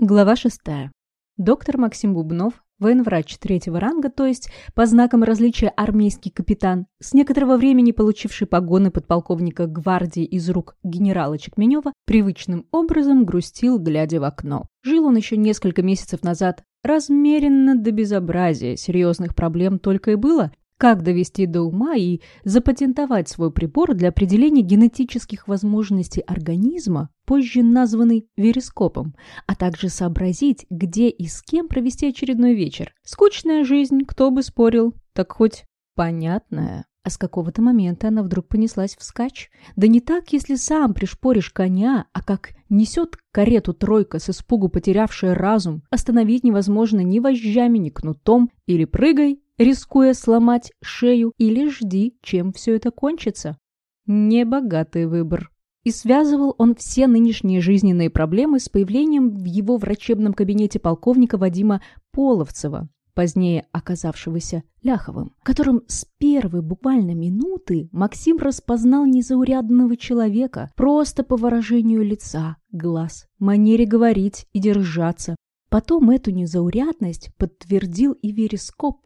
Глава шестая. Доктор Максим Бубнов, военврач третьего ранга, то есть по знакам различия армейский капитан, с некоторого времени получивший погоны подполковника гвардии из рук генерала Чекменева, привычным образом грустил, глядя в окно. Жил он еще несколько месяцев назад размеренно до безобразия, серьезных проблем только и было, как довести до ума и запатентовать свой прибор для определения генетических возможностей организма, позже названный верископом, а также сообразить, где и с кем провести очередной вечер. Скучная жизнь, кто бы спорил, так хоть понятная. А с какого-то момента она вдруг понеслась вскачь. Да не так, если сам пришпоришь коня, а как несет карету тройка с испугу потерявшая разум, остановить невозможно ни вожжами, ни кнутом, или прыгай, рискуя сломать шею, или жди, чем все это кончится. Небогатый выбор. И связывал он все нынешние жизненные проблемы с появлением в его врачебном кабинете полковника Вадима Половцева, позднее оказавшегося Ляховым, которым с первой буквально минуты Максим распознал незаурядного человека просто по выражению лица, глаз, манере говорить и держаться. Потом эту незаурядность подтвердил и верископ,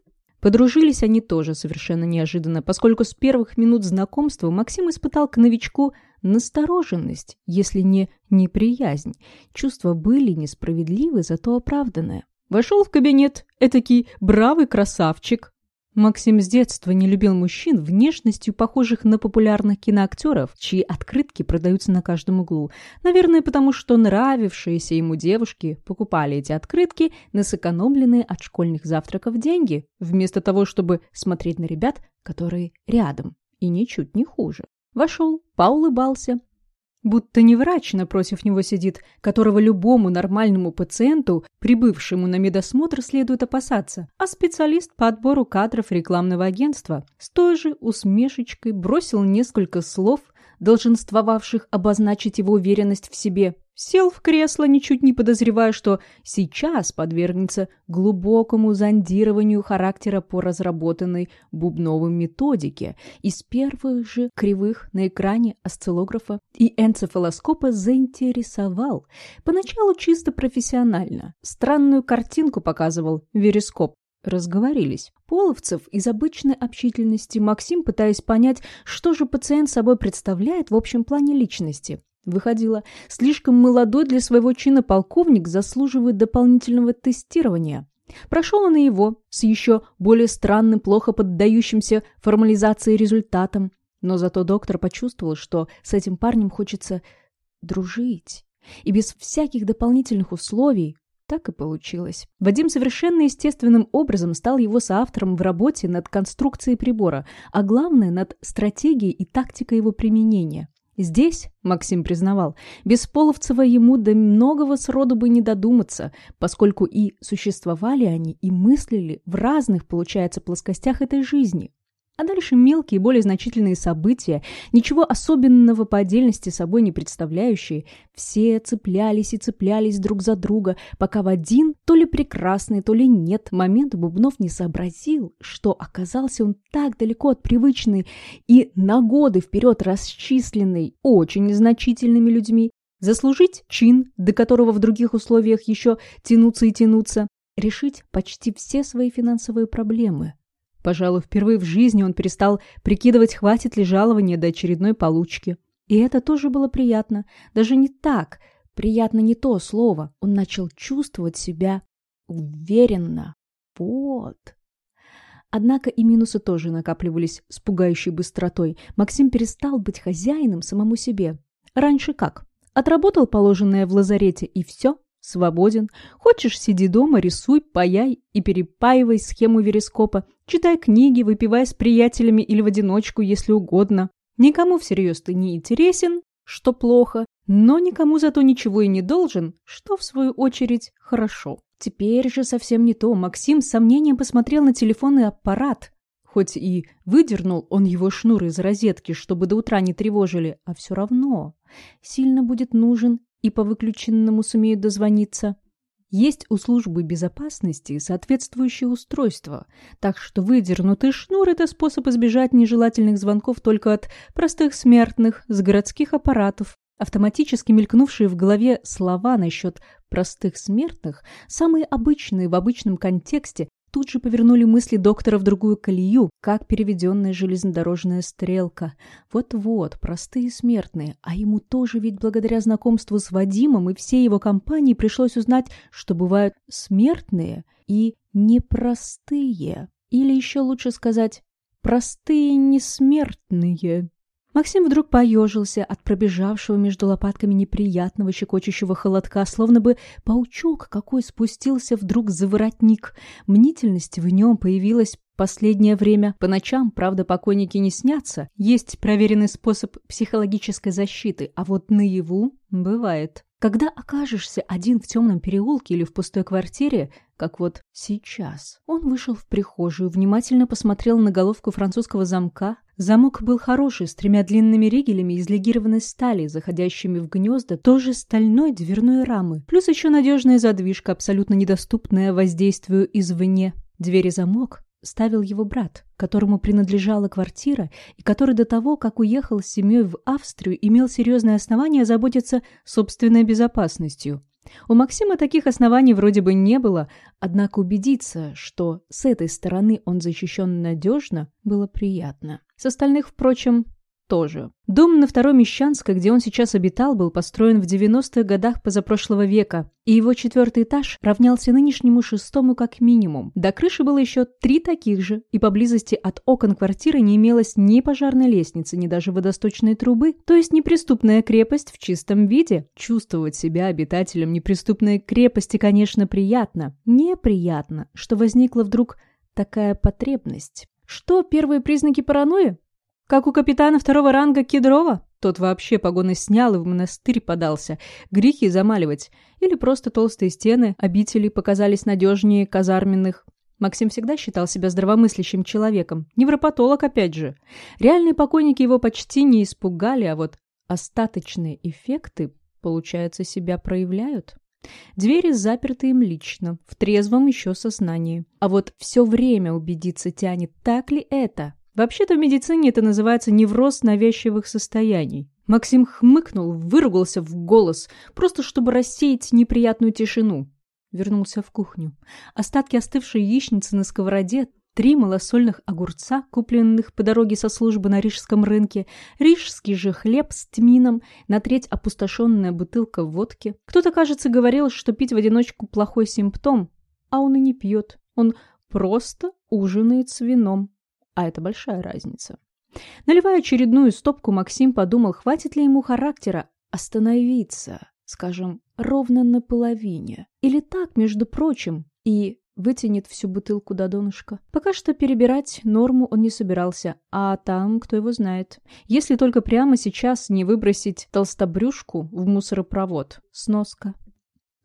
Подружились они тоже совершенно неожиданно, поскольку с первых минут знакомства Максим испытал к новичку настороженность, если не неприязнь. Чувства были несправедливы, зато оправданные. Вошел в кабинет этакий бравый красавчик, Максим с детства не любил мужчин внешностью, похожих на популярных киноактеров, чьи открытки продаются на каждом углу. Наверное, потому что нравившиеся ему девушки покупали эти открытки на сэкономленные от школьных завтраков деньги, вместо того, чтобы смотреть на ребят, которые рядом, и ничуть не хуже. Вошел, поулыбался, Будто не врач напротив него сидит, которого любому нормальному пациенту, прибывшему на медосмотр, следует опасаться, а специалист по отбору кадров рекламного агентства с той же усмешечкой бросил несколько слов, долженствовавших обозначить его уверенность в себе, Сел в кресло, ничуть не подозревая, что сейчас подвергнется глубокому зондированию характера по разработанной бубновым методике. Из первых же кривых на экране осциллографа и энцефалоскопа заинтересовал. Поначалу чисто профессионально. Странную картинку показывал верископ. Разговорились. Половцев из обычной общительности Максим, пытаясь понять, что же пациент собой представляет в общем плане личности, Выходило, слишком молодой для своего чина полковник заслуживает дополнительного тестирования. Прошел он и его, с еще более странным, плохо поддающимся формализации результатом. Но зато доктор почувствовал, что с этим парнем хочется дружить. И без всяких дополнительных условий так и получилось. Вадим совершенно естественным образом стал его соавтором в работе над конструкцией прибора, а главное над стратегией и тактикой его применения. Здесь, Максим признавал, без Половцева ему до многого сроду бы не додуматься, поскольку и существовали они, и мыслили в разных, получается, плоскостях этой жизни. А дальше мелкие, более значительные события, ничего особенного по отдельности собой не представляющие, все цеплялись и цеплялись друг за друга, пока в один, то ли прекрасный, то ли нет, момент Бубнов не сообразил, что оказался он так далеко от привычной и на годы вперед расчисленной очень незначительными людьми, заслужить чин, до которого в других условиях еще тянуться и тянуться, решить почти все свои финансовые проблемы – Пожалуй, впервые в жизни он перестал прикидывать, хватит ли жалования до очередной получки. И это тоже было приятно. Даже не так. Приятно не то слово. Он начал чувствовать себя уверенно. Вот. Однако и минусы тоже накапливались с пугающей быстротой. Максим перестал быть хозяином самому себе. Раньше как? Отработал положенное в лазарете и все? Свободен. Хочешь, сиди дома, рисуй, паяй и перепаивай схему верископа. Читай книги, выпивай с приятелями или в одиночку, если угодно. Никому всерьез ты не интересен, что плохо, но никому зато ничего и не должен, что, в свою очередь, хорошо. Теперь же совсем не то. Максим с сомнением посмотрел на телефонный аппарат. Хоть и выдернул он его шнур из розетки, чтобы до утра не тревожили, а все равно сильно будет нужен и по выключенному сумеют дозвониться. Есть у службы безопасности соответствующее устройство, так что выдернутый шнур – это способ избежать нежелательных звонков только от простых смертных с городских аппаратов. Автоматически мелькнувшие в голове слова насчет простых смертных, самые обычные в обычном контексте, тут же повернули мысли доктора в другую колею, как переведенная железнодорожная стрелка. Вот-вот, простые смертные, а ему тоже ведь благодаря знакомству с Вадимом и всей его компанией пришлось узнать, что бывают смертные и непростые. Или еще лучше сказать, простые несмертные. Максим вдруг поежился от пробежавшего между лопатками неприятного щекочущего холодка, словно бы паучок какой спустился вдруг за воротник. Мнительность в нем появилась последнее время. По ночам, правда, покойники не снятся. Есть проверенный способ психологической защиты, а вот наяву бывает. Когда окажешься один в темном переулке или в пустой квартире, как вот сейчас. Он вышел в прихожую, внимательно посмотрел на головку французского замка. Замок был хороший, с тремя длинными ригелями из легированной стали, заходящими в гнезда, тоже стальной дверной рамы. Плюс еще надежная задвижка, абсолютно недоступная воздействию извне. Двери замок ставил его брат, которому принадлежала квартира и который до того, как уехал с семьей в Австрию, имел серьезное основание заботиться собственной безопасностью. У Максима таких оснований вроде бы не было, однако убедиться, что с этой стороны он защищен надежно, было приятно. С остальных, впрочем, тоже. Дом на Второй Мещанской, где он сейчас обитал, был построен в 90-х годах позапрошлого века, и его четвертый этаж равнялся нынешнему шестому как минимум. До крыши было еще три таких же, и поблизости от окон квартиры не имелось ни пожарной лестницы, ни даже водосточной трубы, то есть неприступная крепость в чистом виде. Чувствовать себя обитателем неприступной крепости, конечно, приятно. Неприятно, что возникла вдруг такая потребность. Что первые признаки паранойи? Как у капитана второго ранга Кедрова. Тот вообще погоны снял и в монастырь подался. Грехи замаливать. Или просто толстые стены обители показались надежнее казарменных. Максим всегда считал себя здравомыслящим человеком. Невропатолог, опять же. Реальные покойники его почти не испугали, а вот остаточные эффекты, получается, себя проявляют. Двери заперты им лично, в трезвом еще сознании. А вот все время убедиться тянет, так ли это? Вообще-то в медицине это называется невроз навязчивых состояний. Максим хмыкнул, выругался в голос, просто чтобы рассеять неприятную тишину. Вернулся в кухню. Остатки остывшей яичницы на сковороде, три малосольных огурца, купленных по дороге со службы на рижском рынке, рижский же хлеб с тмином, на треть опустошенная бутылка водки. Кто-то, кажется, говорил, что пить в одиночку плохой симптом, а он и не пьет. Он просто ужинает с вином. А это большая разница. Наливая очередную стопку, Максим подумал, хватит ли ему характера остановиться, скажем, ровно на половине. Или так, между прочим, и вытянет всю бутылку до донышка. Пока что перебирать норму он не собирался, а там кто его знает. Если только прямо сейчас не выбросить толстобрюшку в мусоропровод. Сноска.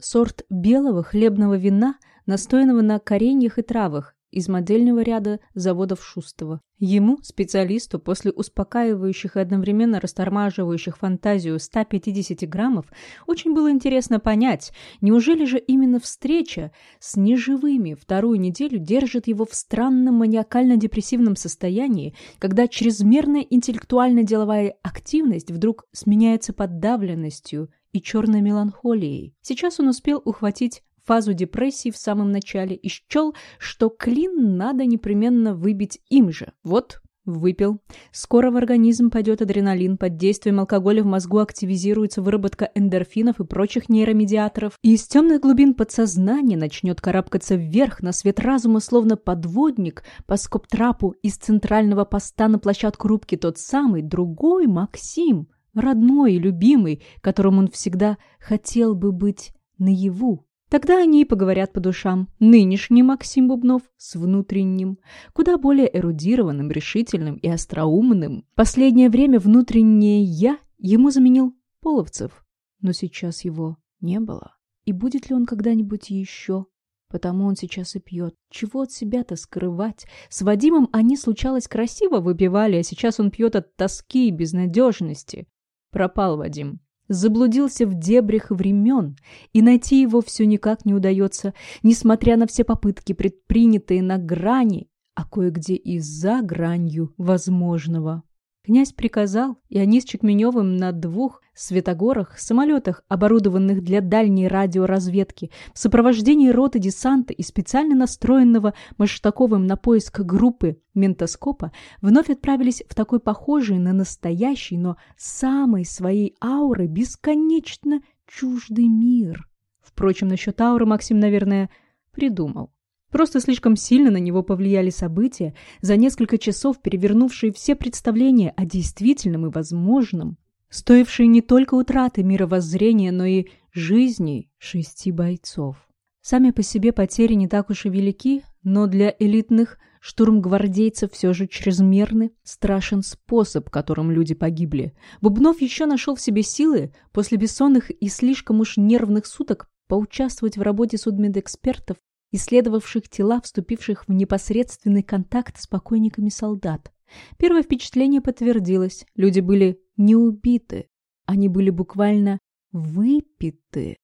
Сорт белого хлебного вина, настоянного на кореньях и травах, из модельного ряда заводов Шустова. Ему, специалисту, после успокаивающих и одновременно растормаживающих фантазию 150 граммов, очень было интересно понять, неужели же именно встреча с неживыми вторую неделю держит его в странном маниакально-депрессивном состоянии, когда чрезмерная интеллектуально-деловая активность вдруг сменяется подавленностью и черной меланхолией. Сейчас он успел ухватить фазу депрессии в самом начале и счел, что клин надо непременно выбить им же. Вот, выпил. Скоро в организм пойдет адреналин, под действием алкоголя в мозгу активизируется выработка эндорфинов и прочих нейромедиаторов, и из темных глубин подсознания начнет карабкаться вверх на свет разума, словно подводник по скобтрапу из центрального поста на площадку рубки тот самый, другой Максим, родной и любимый, которым он всегда хотел бы быть наяву. Тогда они и поговорят по душам. Нынешний Максим Бубнов с внутренним, куда более эрудированным, решительным и остроумным. Последнее время внутреннее «я» ему заменил Половцев. Но сейчас его не было. И будет ли он когда-нибудь еще? Потому он сейчас и пьет. Чего от себя-то скрывать? С Вадимом они, случалось, красиво выпивали, а сейчас он пьет от тоски и безнадежности. Пропал Вадим заблудился в дебрях времен, и найти его все никак не удается, несмотря на все попытки, предпринятые на грани, а кое-где и за гранью возможного. Князь приказал, и они с Чекменевым на двух светогорах, самолетах, оборудованных для дальней радиоразведки, в сопровождении роты десанта и специально настроенного Маштаковым на поиск группы ментоскопа, вновь отправились в такой похожий на настоящий, но самой своей ауры бесконечно чуждый мир. Впрочем, насчет ауры Максим, наверное, придумал. Просто слишком сильно на него повлияли события, за несколько часов перевернувшие все представления о действительном и возможном, стоившие не только утраты мировоззрения, но и жизни шести бойцов. Сами по себе потери не так уж и велики, но для элитных штурмгвардейцев все же чрезмерный, страшен способ, которым люди погибли. Бубнов еще нашел в себе силы после бессонных и слишком уж нервных суток поучаствовать в работе судмедэкспертов исследовавших тела, вступивших в непосредственный контакт с покойниками солдат. Первое впечатление подтвердилось. Люди были не убиты, они были буквально выпиты.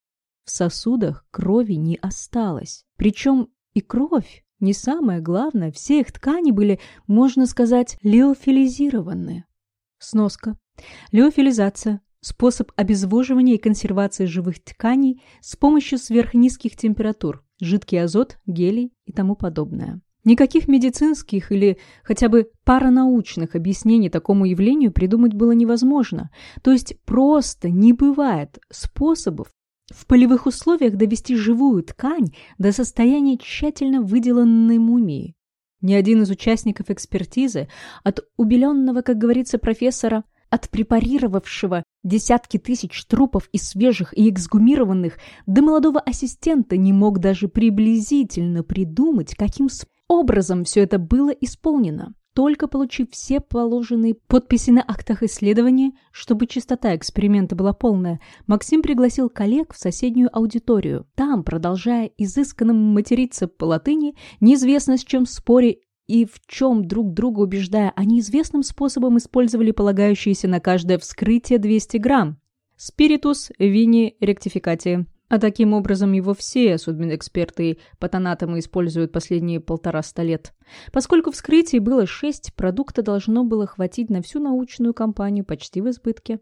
В сосудах крови не осталось. Причем и кровь, не самое главное, все их ткани были, можно сказать, леофилизированы. Сноска. Леофилизация – способ обезвоживания и консервации живых тканей с помощью сверхнизких температур, жидкий азот, гелий и тому подобное. Никаких медицинских или хотя бы паранаучных объяснений такому явлению придумать было невозможно. То есть просто не бывает способов в полевых условиях довести живую ткань до состояния тщательно выделанной мумии. Ни один из участников экспертизы, от убеленного, как говорится, профессора от препарировавшего десятки тысяч трупов и свежих и эксгумированных до молодого ассистента не мог даже приблизительно придумать, каким образом все это было исполнено. Только получив все положенные подписи на актах исследования, чтобы частота эксперимента была полная, Максим пригласил коллег в соседнюю аудиторию. Там, продолжая изысканно материться по латыни, неизвестно с чем споре и в чем друг друга убеждая, они известным способом использовали полагающиеся на каждое вскрытие 200 грамм. Спиритус вини ректификати. А таким образом его все судмедэксперты патанатомы используют последние полтораста лет. Поскольку вскрытий было шесть, продукта должно было хватить на всю научную кампанию почти в избытке.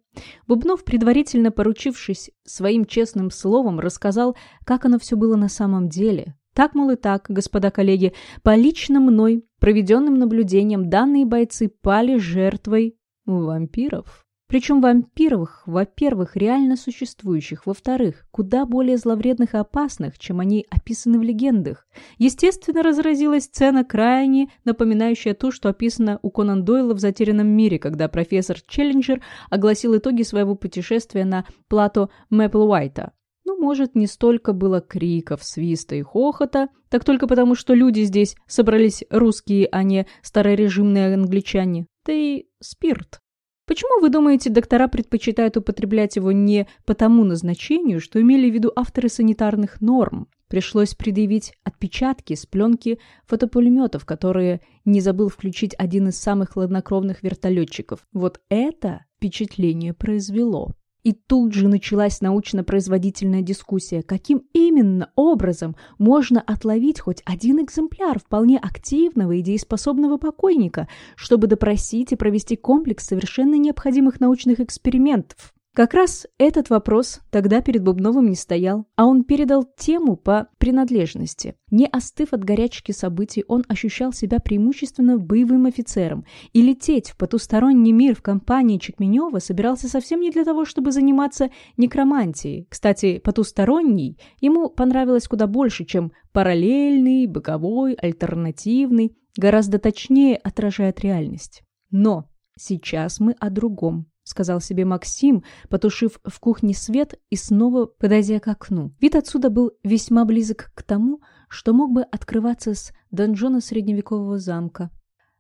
Бубнов, предварительно поручившись своим честным словом, рассказал, как оно все было на самом деле, так, мол, и так, господа коллеги, по лично мной проведенным наблюдениям данные бойцы пали жертвой вампиров. Причем вампиров, во-первых, реально существующих, во-вторых, куда более зловредных и опасных, чем они описаны в легендах. Естественно, разразилась сцена крайне напоминающая ту, что описано у Конан Дойла в «Затерянном мире», когда профессор Челленджер огласил итоги своего путешествия на плато Мэпл-Уайта. Ну, может, не столько было криков, свиста и хохота, так только потому, что люди здесь собрались русские, а не старорежимные англичане. Да и спирт. Почему, вы думаете, доктора предпочитают употреблять его не по тому назначению, что имели в виду авторы санитарных норм? Пришлось предъявить отпечатки с пленки фотопулеметов, которые не забыл включить один из самых хладнокровных вертолетчиков. Вот это впечатление произвело. И тут же началась научно-производительная дискуссия, каким именно образом можно отловить хоть один экземпляр вполне активного и дееспособного покойника, чтобы допросить и провести комплекс совершенно необходимых научных экспериментов. Как раз этот вопрос тогда перед Бубновым не стоял, а он передал тему по принадлежности. Не остыв от горячки событий, он ощущал себя преимущественно боевым офицером, и лететь в потусторонний мир в компании Чекменева собирался совсем не для того, чтобы заниматься некромантией. Кстати, потусторонний ему понравилось куда больше, чем параллельный, боковой, альтернативный, гораздо точнее отражает реальность. Но сейчас мы о другом. — сказал себе Максим, потушив в кухне свет и снова подойдя к окну. Вид отсюда был весьма близок к тому, что мог бы открываться с донжона средневекового замка.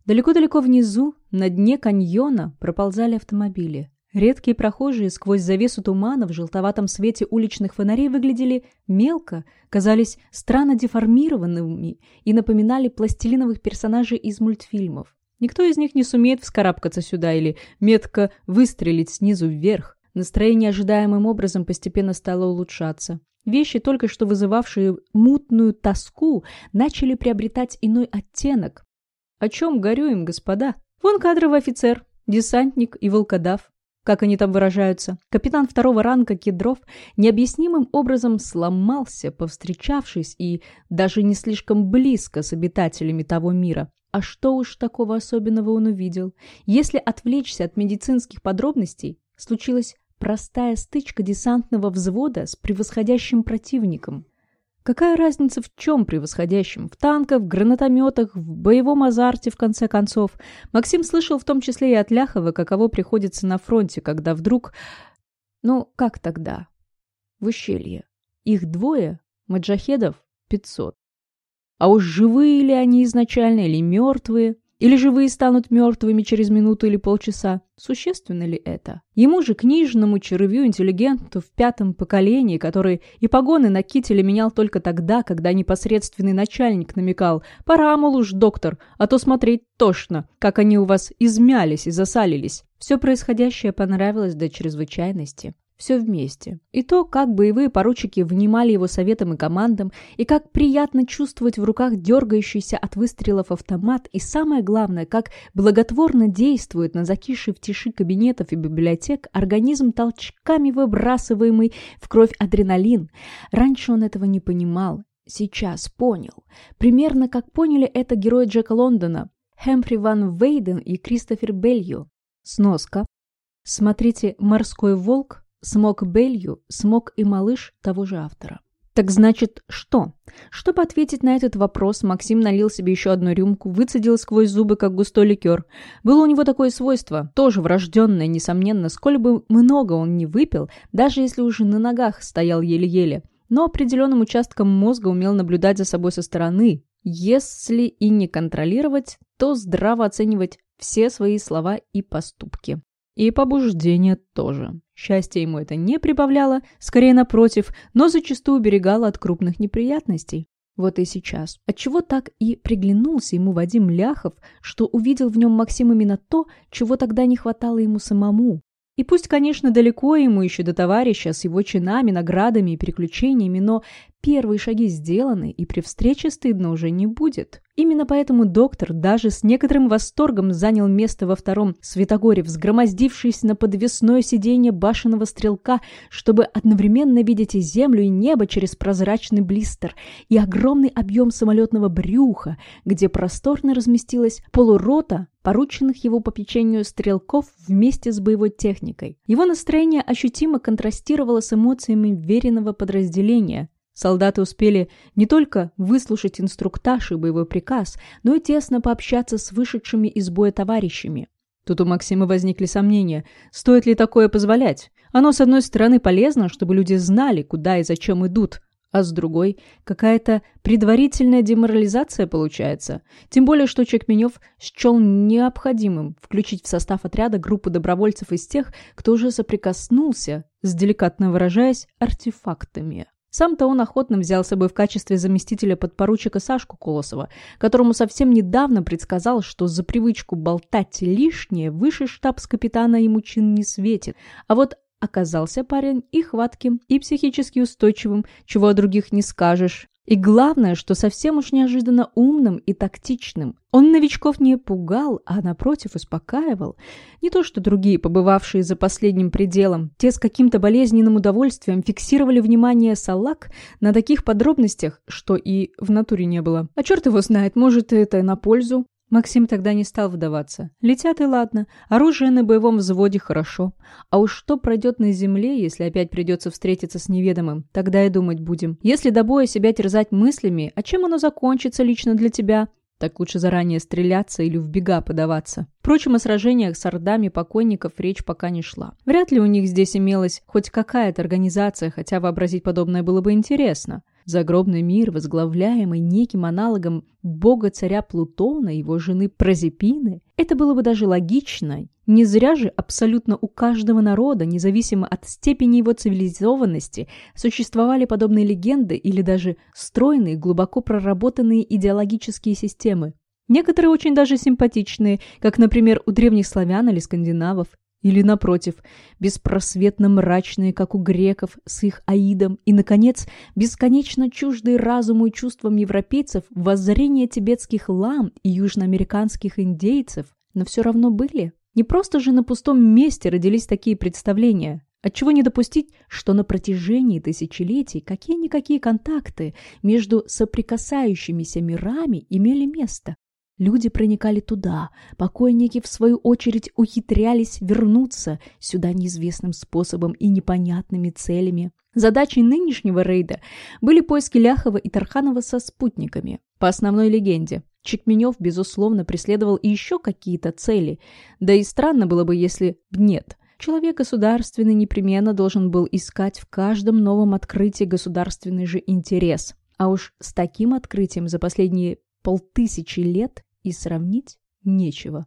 Далеко-далеко внизу, на дне каньона, проползали автомобили. Редкие прохожие сквозь завесу тумана в желтоватом свете уличных фонарей выглядели мелко, казались странно деформированными и напоминали пластилиновых персонажей из мультфильмов. Никто из них не сумеет вскарабкаться сюда или метко выстрелить снизу вверх. Настроение ожидаемым образом постепенно стало улучшаться. Вещи, только что вызывавшие мутную тоску, начали приобретать иной оттенок. О чем горюем, господа? Вон кадровый офицер. десантник и волкодав, как они там выражаются. Капитан второго ранга Кедров необъяснимым образом сломался, повстречавшись и даже не слишком близко с обитателями того мира. А что уж такого особенного он увидел? Если отвлечься от медицинских подробностей, случилась простая стычка десантного взвода с превосходящим противником. Какая разница в чем превосходящем? В танках, в гранатометах, в боевом азарте, в конце концов. Максим слышал в том числе и от Ляхова, каково приходится на фронте, когда вдруг... Ну, как тогда? В ущелье. Их двое, маджахедов пятьсот. А уж живые ли они изначально или мертвые? Или живые станут мертвыми через минуту или полчаса? Существенно ли это? Ему же, книжному червю-интеллигенту в пятом поколении, который и погоны на кителе менял только тогда, когда непосредственный начальник намекал «Пора, мол, уж, доктор, а то смотреть тошно, как они у вас измялись и засалились». Все происходящее понравилось до чрезвычайности. Все вместе. И то, как боевые поручики внимали его советам и командам, и как приятно чувствовать в руках дергающийся от выстрелов автомат, и самое главное, как благотворно действует на закисший в тиши кабинетов и библиотек организм толчками выбрасываемый в кровь адреналин. Раньше он этого не понимал, сейчас понял. Примерно как поняли это герои Джека Лондона, Хэмфри Ван Вейден и Кристофер Белью. Сноска. Смотрите «Морской волк» Смог Белью, смог и малыш того же автора. Так значит, что? Чтобы ответить на этот вопрос, Максим налил себе еще одну рюмку, выцедил сквозь зубы, как густой ликер. Было у него такое свойство, тоже врожденное, несомненно, сколь бы много он не выпил, даже если уже на ногах стоял еле-еле. Но определенным участком мозга умел наблюдать за собой со стороны. Если и не контролировать, то здраво оценивать все свои слова и поступки. И побуждение тоже. Счастье ему это не прибавляло, скорее напротив, но зачастую уберегало от крупных неприятностей. Вот и сейчас. Отчего так и приглянулся ему Вадим Ляхов, что увидел в нем Максим именно то, чего тогда не хватало ему самому. И пусть, конечно, далеко ему еще до товарища с его чинами, наградами и приключениями, но первые шаги сделаны, и при встрече стыдно уже не будет. Именно поэтому доктор даже с некоторым восторгом занял место во втором Светогоре, взгромоздившись на подвесное сиденье башенного стрелка, чтобы одновременно видеть и землю, и небо через прозрачный блистер, и огромный объем самолетного брюха, где просторно разместилась полурота порученных его попечению стрелков вместе с боевой техникой. Его настроение ощутимо контрастировало с эмоциями веренного подразделения, Солдаты успели не только выслушать инструктаж и боевой приказ, но и тесно пообщаться с вышедшими из боя товарищами. Тут у Максима возникли сомнения, стоит ли такое позволять. Оно, с одной стороны, полезно, чтобы люди знали, куда и зачем идут, а с другой, какая-то предварительная деморализация получается. Тем более, что Чекменев счел необходимым включить в состав отряда группу добровольцев из тех, кто уже соприкоснулся, с деликатно выражаясь, артефактами. Сам-то он охотно взял с собой в качестве заместителя подпоручика Сашку Колосова, которому совсем недавно предсказал, что за привычку болтать лишнее выше штабс-капитана ему чин не светит. А вот оказался парень и хватким, и психически устойчивым, чего о других не скажешь. И главное, что совсем уж неожиданно умным и тактичным. Он новичков не пугал, а напротив успокаивал. Не то что другие, побывавшие за последним пределом, те с каким-то болезненным удовольствием фиксировали внимание салак на таких подробностях, что и в натуре не было. А черт его знает, может, это на пользу. Максим тогда не стал вдаваться. Летят и ладно, оружие на боевом взводе хорошо. А уж что пройдет на земле, если опять придется встретиться с неведомым, тогда и думать будем. Если до боя себя терзать мыслями, а чем оно закончится лично для тебя, так лучше заранее стреляться или в бега подаваться. Впрочем, о сражениях с ордами покойников речь пока не шла. Вряд ли у них здесь имелась хоть какая-то организация, хотя вообразить подобное было бы интересно. Загробный мир, возглавляемый неким аналогом бога-царя Плутона, его жены Прозепины, это было бы даже логично. Не зря же абсолютно у каждого народа, независимо от степени его цивилизованности, существовали подобные легенды или даже стройные, глубоко проработанные идеологические системы. Некоторые очень даже симпатичные, как, например, у древних славян или скандинавов, или, напротив, беспросветно мрачные, как у греков, с их аидом, и, наконец, бесконечно чуждые разуму и чувствам европейцев воззрения тибетских лам и южноамериканских индейцев, но все равно были. Не просто же на пустом месте родились такие представления. Отчего не допустить, что на протяжении тысячелетий какие-никакие контакты между соприкасающимися мирами имели место? Люди проникали туда, покойники, в свою очередь, ухитрялись вернуться сюда неизвестным способом и непонятными целями. Задачей нынешнего рейда были поиски Ляхова и Тарханова со спутниками. По основной легенде, Чекменев, безусловно, преследовал и еще какие-то цели, да и странно было бы, если б нет. Человек государственный непременно должен был искать в каждом новом открытии государственный же интерес. А уж с таким открытием за последние полтысячи лет и сравнить нечего.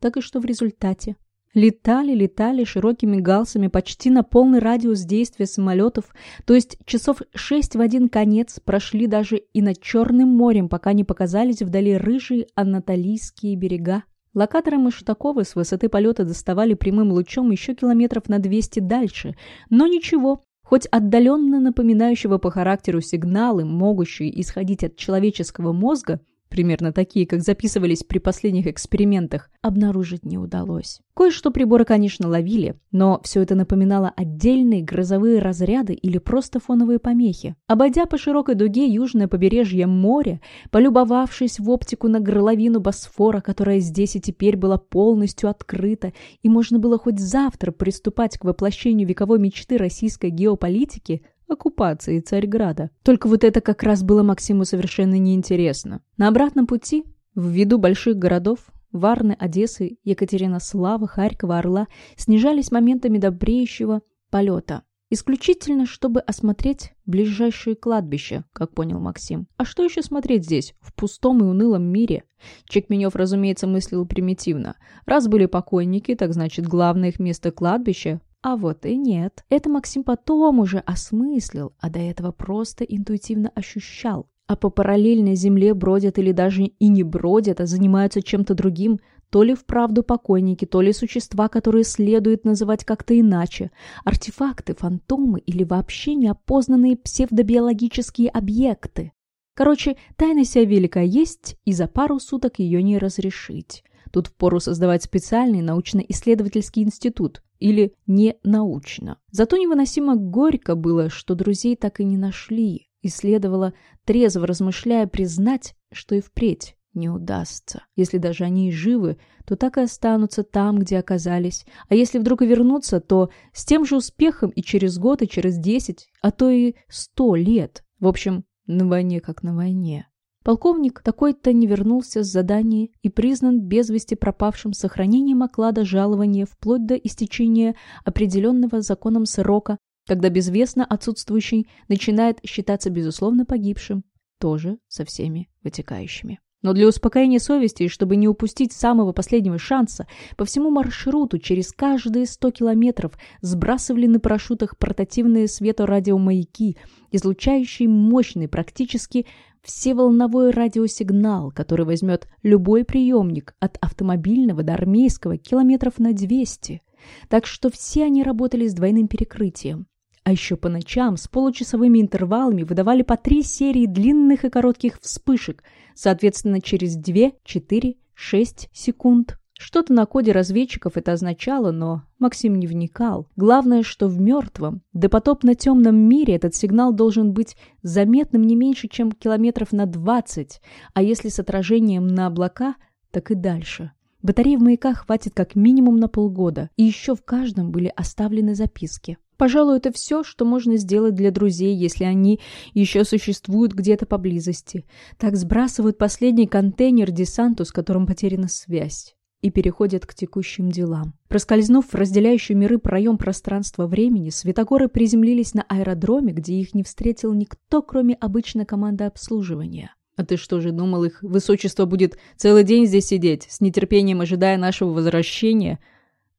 Так и что в результате? Летали, летали широкими галсами почти на полный радиус действия самолетов, то есть часов шесть в один конец прошли даже и над Черным морем, пока не показались вдали рыжие анатолийские берега. Локаторы Маштакова с высоты полета доставали прямым лучом еще километров на 200 дальше, но ничего, хоть отдаленно напоминающего по характеру сигналы, могущие исходить от человеческого мозга, примерно такие, как записывались при последних экспериментах, обнаружить не удалось. Кое-что приборы, конечно, ловили, но все это напоминало отдельные грозовые разряды или просто фоновые помехи. Обойдя по широкой дуге южное побережье моря, полюбовавшись в оптику на горловину Босфора, которая здесь и теперь была полностью открыта, и можно было хоть завтра приступать к воплощению вековой мечты российской геополитики, оккупации Царьграда. Только вот это как раз было Максиму совершенно неинтересно. На обратном пути, в виду больших городов, Варны, Одессы, Екатеринослава, Харькова, Орла снижались моментами добреющего полета. Исключительно, чтобы осмотреть ближайшие кладбища, как понял Максим. А что еще смотреть здесь, в пустом и унылом мире? Чекменев, разумеется, мыслил примитивно. Раз были покойники, так значит, главное их место кладбища а вот и нет. Это Максим потом уже осмыслил, а до этого просто интуитивно ощущал. А по параллельной земле бродят или даже и не бродят, а занимаются чем-то другим, то ли вправду покойники, то ли существа, которые следует называть как-то иначе, артефакты, фантомы или вообще неопознанные псевдобиологические объекты. Короче, тайна вся велика есть, и за пару суток ее не разрешить. Тут впору создавать специальный научно-исследовательский институт, или не научно. Зато невыносимо горько было, что друзей так и не нашли, и следовало, трезво размышляя, признать, что и впредь не удастся. Если даже они и живы, то так и останутся там, где оказались. А если вдруг и вернутся, то с тем же успехом и через год, и через десять, а то и сто лет. В общем, на войне как на войне. Полковник такой-то не вернулся с задания и признан без вести пропавшим сохранением оклада жалования вплоть до истечения определенного законом срока, когда безвестно отсутствующий начинает считаться безусловно погибшим, тоже со всеми вытекающими. Но для успокоения совести и чтобы не упустить самого последнего шанса, по всему маршруту через каждые 100 километров сбрасывали на парашютах портативные светорадиомаяки, излучающие мощный, практически всеволновой радиосигнал, который возьмет любой приемник от автомобильного до армейского километров на 200. Так что все они работали с двойным перекрытием. А еще по ночам с получасовыми интервалами выдавали по три серии длинных и коротких вспышек, соответственно, через 2, 4, 6 секунд. Что-то на коде разведчиков это означало, но Максим не вникал. Главное, что в мертвом, допотопно темном мире этот сигнал должен быть заметным не меньше, чем километров на 20, а если с отражением на облака, так и дальше. Батареи в маяках хватит как минимум на полгода, и еще в каждом были оставлены записки. Пожалуй, это все, что можно сделать для друзей, если они еще существуют где-то поблизости. Так сбрасывают последний контейнер десанту, с которым потеряна связь, и переходят к текущим делам. Проскользнув в разделяющий миры проем пространства-времени, светогоры приземлились на аэродроме, где их не встретил никто, кроме обычной команды обслуживания. «А ты что же думал, их высочество будет целый день здесь сидеть, с нетерпением ожидая нашего возвращения?»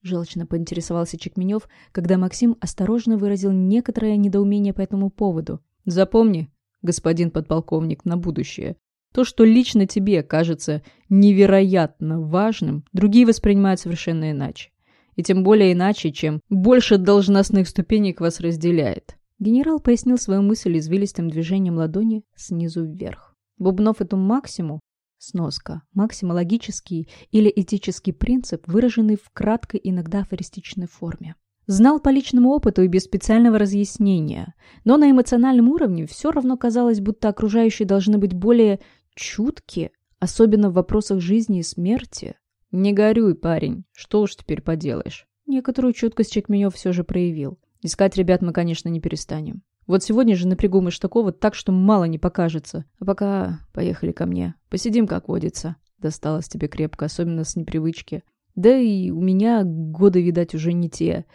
Желчно поинтересовался Чекменев, когда Максим осторожно выразил некоторое недоумение по этому поводу. «Запомни, господин подполковник, на будущее. То, что лично тебе кажется невероятно важным, другие воспринимают совершенно иначе. И тем более иначе, чем больше должностных ступенек вас разделяет». Генерал пояснил свою мысль извилистым движением ладони снизу вверх. Бубнов эту максимум Сноска. Максимологический или этический принцип, выраженный в краткой, иногда афористичной форме. Знал по личному опыту и без специального разъяснения, но на эмоциональном уровне все равно казалось, будто окружающие должны быть более чутки, особенно в вопросах жизни и смерти. «Не горюй, парень, что уж теперь поделаешь». Некоторую чуткость Чекменев все же проявил. Искать ребят мы, конечно, не перестанем. Вот сегодня же напрягу Маштакова так, что мало не покажется. А пока поехали ко мне. Посидим, как водится. Досталось тебе крепко, особенно с непривычки. Да и у меня годы, видать, уже не те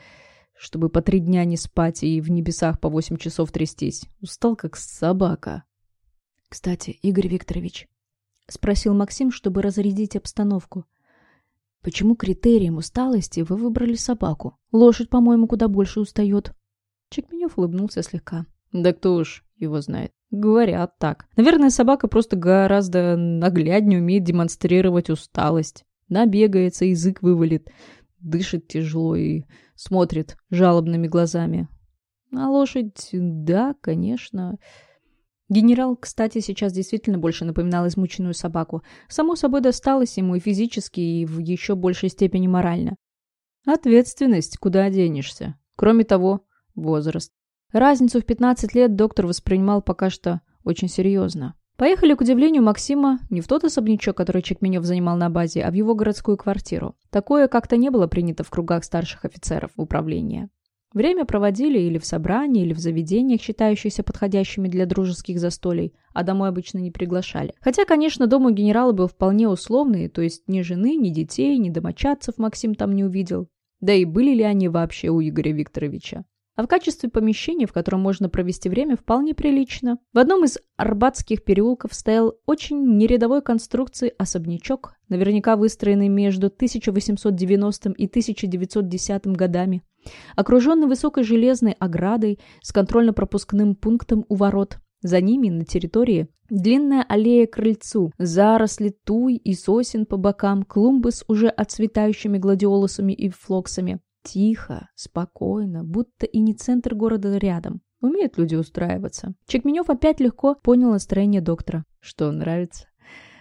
чтобы по три дня не спать и в небесах по восемь часов трястись. Устал, как собака. — Кстати, Игорь Викторович, — спросил Максим, чтобы разрядить обстановку, — почему критерием усталости вы выбрали собаку? Лошадь, по-моему, куда больше устает. Чекменев улыбнулся слегка. — Да кто уж его знает. Говорят так. Наверное, собака просто гораздо нагляднее умеет демонстрировать усталость. Набегается, язык вывалит дышит тяжело и смотрит жалобными глазами. А лошадь, да, конечно. Генерал, кстати, сейчас действительно больше напоминал измученную собаку. Само собой досталось ему и физически, и в еще большей степени морально. Ответственность, куда денешься. Кроме того, возраст. Разницу в 15 лет доктор воспринимал пока что очень серьезно. Поехали, к удивлению Максима, не в тот особнячок, который Чекменев занимал на базе, а в его городскую квартиру. Такое как-то не было принято в кругах старших офицеров управления. Время проводили или в собрании, или в заведениях, считающихся подходящими для дружеских застолий, а домой обычно не приглашали. Хотя, конечно, дом у генерала был вполне условный, то есть ни жены, ни детей, ни домочадцев Максим там не увидел. Да и были ли они вообще у Игоря Викторовича? А в качестве помещения, в котором можно провести время, вполне прилично. В одном из арбатских переулков стоял очень нерядовой конструкции особнячок, наверняка выстроенный между 1890 и 1910 годами, окруженный высокой железной оградой с контрольно-пропускным пунктом у ворот. За ними на территории длинная аллея к крыльцу, заросли туй и сосен по бокам, клумбы с уже отцветающими гладиолусами и флоксами. Тихо, спокойно, будто и не центр города рядом. Умеют люди устраиваться. Чекменев опять легко понял настроение доктора. Что, нравится?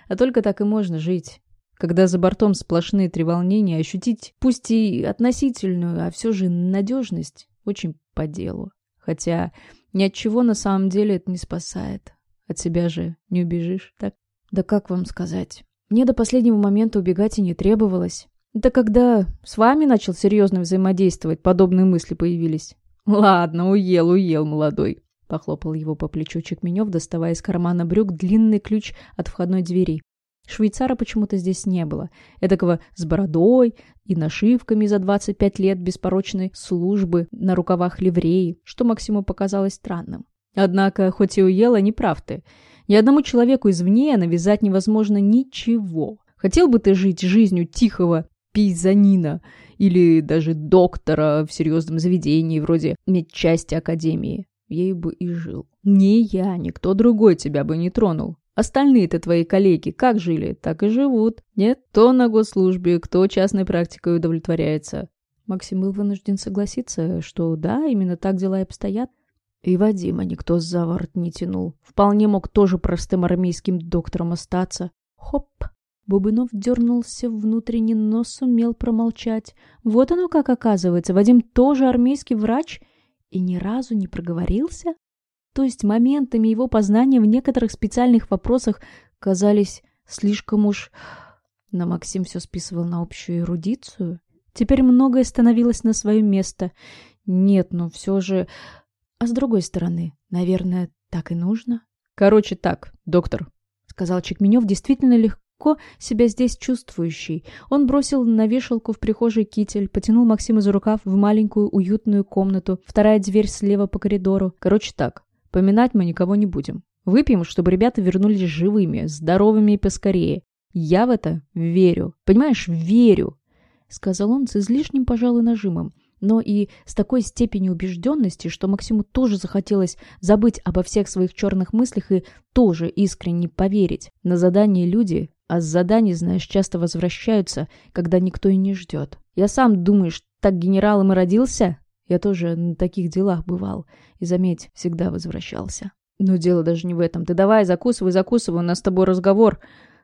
А только так и можно жить. Когда за бортом сплошные треволнения, ощутить, пусть и относительную, а все же надежность, очень по делу. Хотя ни от чего на самом деле это не спасает. От себя же не убежишь, так? Да как вам сказать? Мне до последнего момента убегать и не требовалось. Это когда с вами начал серьезно взаимодействовать, подобные мысли появились. Ладно, уел, уел, молодой. Похлопал его по плечу Чекменев, доставая из кармана брюк длинный ключ от входной двери. Швейцара почему-то здесь не было. Эдакого с бородой и нашивками за 25 лет беспорочной службы на рукавах ливреи, что Максиму показалось странным. Однако, хоть и уела, не прав ты. Ни одному человеку извне навязать невозможно ничего. Хотел бы ты жить жизнью тихого пейзанина или даже доктора в серьезном заведении вроде медчасти академии. Ей бы и жил. Не я, никто другой тебя бы не тронул. Остальные-то твои коллеги как жили, так и живут. Нет, кто на госслужбе, кто частной практикой удовлетворяется. Максим был вынужден согласиться, что да, именно так дела и обстоят. И Вадима никто за ворот не тянул. Вполне мог тоже простым армейским доктором остаться. Хоп, Бубынов дернулся внутренне, но сумел промолчать. Вот оно как оказывается. Вадим тоже армейский врач и ни разу не проговорился? То есть моментами его познания в некоторых специальных вопросах казались слишком уж... Но Максим все списывал на общую эрудицию. Теперь многое становилось на свое место. Нет, ну все же... А с другой стороны, наверное, так и нужно. Короче так, доктор, — сказал Чекменев действительно легко легко себя здесь чувствующий. Он бросил на вешалку в прихожей китель, потянул Максима за рукав в маленькую уютную комнату, вторая дверь слева по коридору. Короче так, поминать мы никого не будем. Выпьем, чтобы ребята вернулись живыми, здоровыми и поскорее. Я в это верю. Понимаешь, верю, сказал он с излишним, пожалуй, нажимом но и с такой степенью убежденности, что Максиму тоже захотелось забыть обо всех своих черных мыслях и тоже искренне поверить. На задание люди а с заданий, знаешь, часто возвращаются, когда никто и не ждет. Я сам, думаешь, так генералом и родился? Я тоже на таких делах бывал. И, заметь, всегда возвращался. Но дело даже не в этом. Ты давай, закусывай, закусывай, у нас с тобой разговор.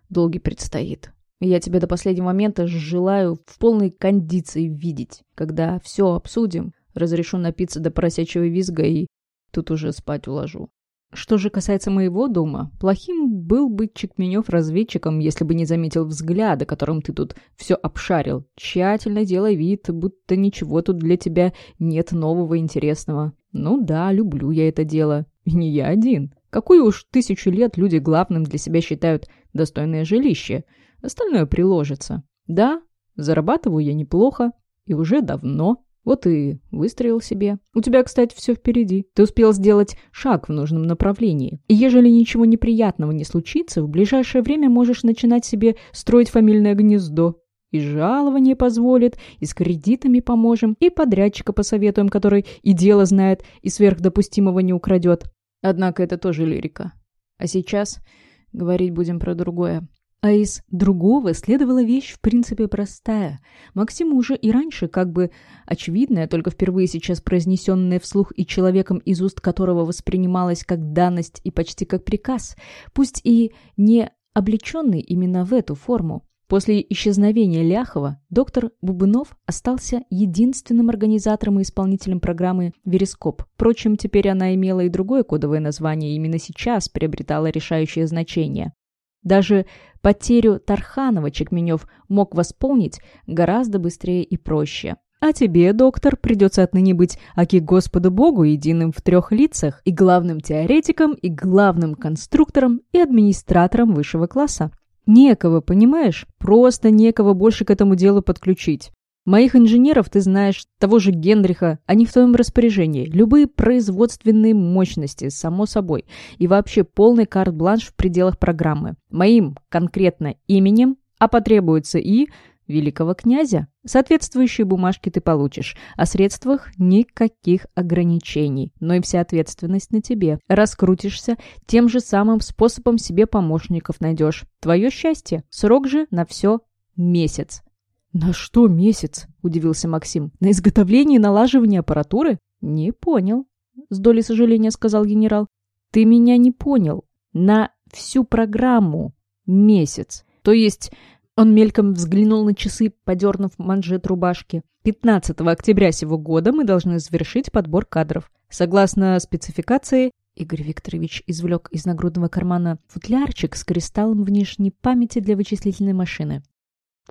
долгий предстоит. Я тебя до последнего момента желаю в полной кондиции видеть. Когда все обсудим, разрешу напиться до поросячьего визга и тут уже спать уложу. Что же касается моего дома, плохим был бы Чекменев разведчиком, если бы не заметил взгляда, которым ты тут все обшарил, тщательно делая вид, будто ничего тут для тебя нет нового интересного. Ну да, люблю я это дело. И не я один. Какую уж тысячу лет люди главным для себя считают достойное жилище. Остальное приложится. Да, зарабатываю я неплохо. И уже давно. Вот и выстроил себе. У тебя, кстати, все впереди. Ты успел сделать шаг в нужном направлении. И ежели ничего неприятного не случится, в ближайшее время можешь начинать себе строить фамильное гнездо. И жалование позволит, и с кредитами поможем, и подрядчика посоветуем, который и дело знает, и сверхдопустимого не украдет. Однако это тоже лирика. А сейчас говорить будем про другое. А из другого следовала вещь в принципе простая. Максим уже и раньше как бы очевидная, только впервые сейчас произнесенная вслух и человеком, из уст которого воспринималась как данность и почти как приказ, пусть и не облеченный именно в эту форму. После исчезновения Ляхова доктор Бубынов остался единственным организатором и исполнителем программы «Верескоп». Впрочем, теперь она имела и другое кодовое название, именно сейчас приобретала решающее значение. Даже потерю Тарханова Чекменев мог восполнить гораздо быстрее и проще. А тебе, доктор, придется отныне быть аки Господу Богу единым в трех лицах и главным теоретиком, и главным конструктором, и администратором высшего класса. Некого, понимаешь? Просто некого больше к этому делу подключить. Моих инженеров, ты знаешь, того же Генриха, они в твоем распоряжении. Любые производственные мощности, само собой. И вообще полный карт-бланш в пределах программы. Моим конкретно именем, а потребуется и великого князя. Соответствующие бумажки ты получишь. О средствах никаких ограничений, но и вся ответственность на тебе. Раскрутишься, тем же самым способом себе помощников найдешь. Твое счастье. Срок же на все месяц. «На что месяц?» – удивился Максим. «На изготовление и налаживание аппаратуры?» «Не понял», – с долей сожаления сказал генерал. «Ты меня не понял. На всю программу месяц. То есть...» Он мельком взглянул на часы, подернув манжет рубашки. 15 октября сего года мы должны завершить подбор кадров. Согласно спецификации, Игорь Викторович извлек из нагрудного кармана футлярчик с кристаллом внешней памяти для вычислительной машины.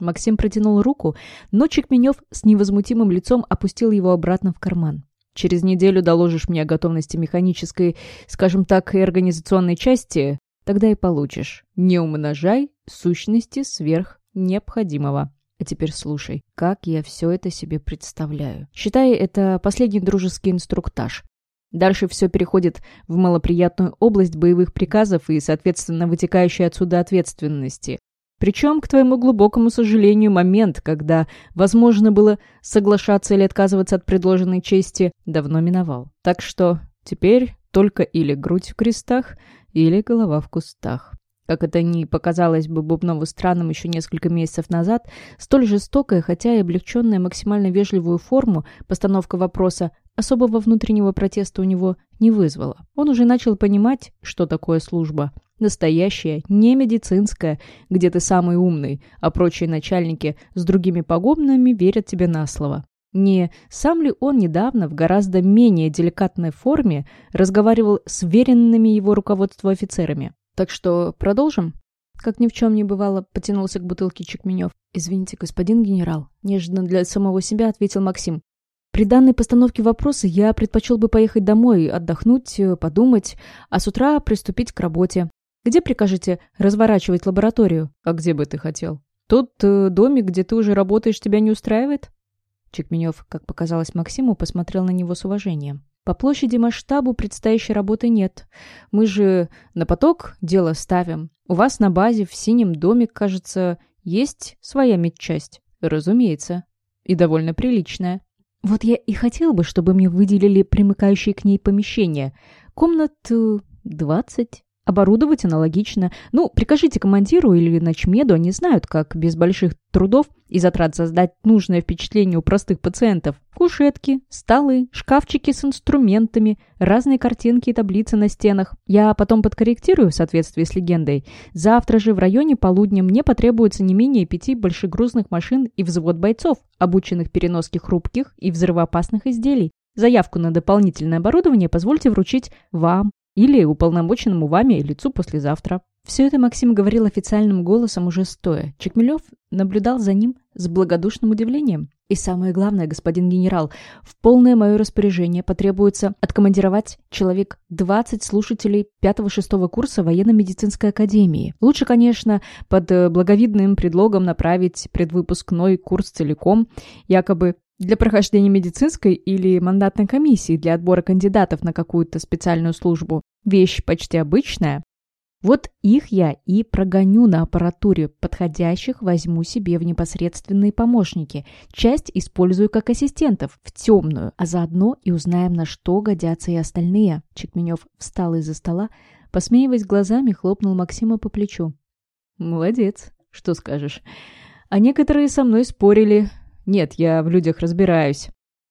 Максим протянул руку, но Чекменев с невозмутимым лицом опустил его обратно в карман. «Через неделю доложишь мне о готовности механической, скажем так, и организационной части, тогда и получишь. Не умножай сущности сверх необходимого». А теперь слушай, как я все это себе представляю. Считай, это последний дружеский инструктаж. Дальше все переходит в малоприятную область боевых приказов и, соответственно, вытекающей отсюда ответственности. Причем, к твоему глубокому сожалению, момент, когда возможно было соглашаться или отказываться от предложенной чести, давно миновал. Так что теперь только или грудь в крестах, или голова в кустах. Как это ни показалось бы Бубнову странным еще несколько месяцев назад, столь жестокая, хотя и облегченная максимально вежливую форму постановка вопроса особого внутреннего протеста у него не вызвала. Он уже начал понимать, что такое служба – Настоящая, не медицинская, где ты самый умный, а прочие начальники с другими погонами верят тебе на слово. Не сам ли он недавно в гораздо менее деликатной форме разговаривал с веренными его руководству офицерами? Так что продолжим? Как ни в чем не бывало, потянулся к бутылке Чекменев. «Извините, господин генерал», — неожиданно для самого себя ответил Максим. «При данной постановке вопроса я предпочел бы поехать домой, отдохнуть, подумать, а с утра приступить к работе. Где прикажете разворачивать лабораторию? А где бы ты хотел? Тот э, домик, где ты уже работаешь, тебя не устраивает? Чекменев, как показалось Максиму, посмотрел на него с уважением. По площади масштабу предстоящей работы нет. Мы же на поток дело ставим. У вас на базе в синем доме, кажется, есть своя медчасть. Разумеется. И довольно приличная. Вот я и хотел бы, чтобы мне выделили примыкающие к ней помещения. Комнат э, двадцать. Оборудовать аналогично. Ну, прикажите командиру или ночмеду, они знают, как без больших трудов и затрат создать нужное впечатление у простых пациентов. Кушетки, столы, шкафчики с инструментами, разные картинки и таблицы на стенах. Я потом подкорректирую в соответствии с легендой. Завтра же в районе полудня мне потребуется не менее пяти большегрузных машин и взвод бойцов, обученных переноске хрупких и взрывоопасных изделий. Заявку на дополнительное оборудование позвольте вручить вам или уполномоченному вами лицу послезавтра. Все это Максим говорил официальным голосом уже стоя. Чекмелев наблюдал за ним с благодушным удивлением. И самое главное, господин генерал, в полное мое распоряжение потребуется откомандировать человек 20 слушателей 5-6 курса военно-медицинской академии. Лучше, конечно, под благовидным предлогом направить предвыпускной курс целиком, якобы для прохождения медицинской или мандатной комиссии для отбора кандидатов на какую-то специальную службу. Вещь почти обычная. Вот их я и прогоню на аппаратуре, подходящих возьму себе в непосредственные помощники. Часть использую как ассистентов, в темную, а заодно и узнаем, на что годятся и остальные. Чекменев встал из-за стола, посмеиваясь глазами, хлопнул Максима по плечу. «Молодец, что скажешь. А некоторые со мной спорили, нет, я в людях разбираюсь.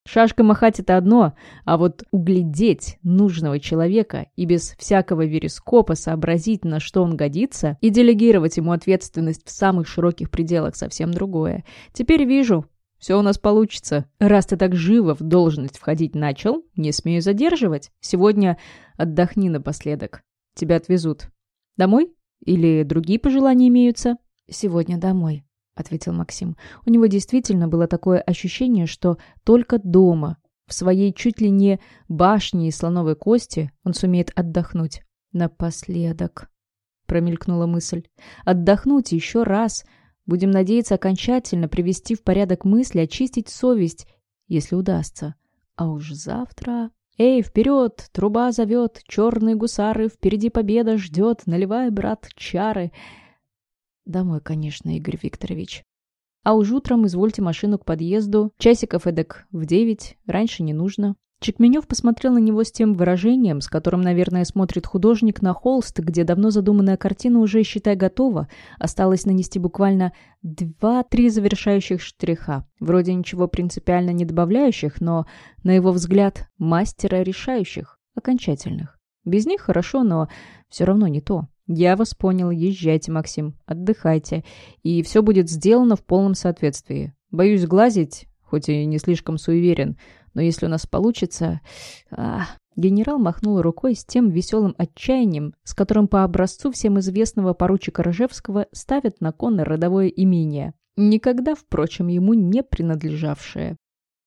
Шашка махать — это одно, а вот углядеть нужного человека и без всякого верескопа сообразить, на что он годится, и делегировать ему ответственность в самых широких пределах совсем другое. Теперь вижу, все у нас получится. Раз ты так живо в должность входить начал, не смею задерживать. Сегодня отдохни напоследок. Тебя отвезут. Домой? Или другие пожелания имеются? Сегодня домой. — ответил Максим. У него действительно было такое ощущение, что только дома, в своей чуть ли не башне из слоновой кости, он сумеет отдохнуть. «Напоследок», — промелькнула мысль. «Отдохнуть еще раз. Будем надеяться окончательно привести в порядок мысли, очистить совесть, если удастся. А уж завтра...» «Эй, вперед! Труба зовет! Черные гусары! Впереди победа ждет! Наливай, брат, чары!» Домой, конечно, Игорь Викторович. А уж утром извольте машину к подъезду. Часиков эдак в девять. Раньше не нужно. Чекменев посмотрел на него с тем выражением, с которым, наверное, смотрит художник на холст, где давно задуманная картина уже, считай, готова. Осталось нанести буквально два-три завершающих штриха. Вроде ничего принципиально не добавляющих, но, на его взгляд, мастера решающих, окончательных. Без них хорошо, но все равно не то. «Я вас понял. Езжайте, Максим. Отдыхайте. И все будет сделано в полном соответствии. Боюсь глазить, хоть и не слишком суеверен, но если у нас получится...» а... Генерал махнул рукой с тем веселым отчаянием, с которым по образцу всем известного поручика Рожевского ставят на кон родовое имение. Никогда, впрочем, ему не принадлежавшее.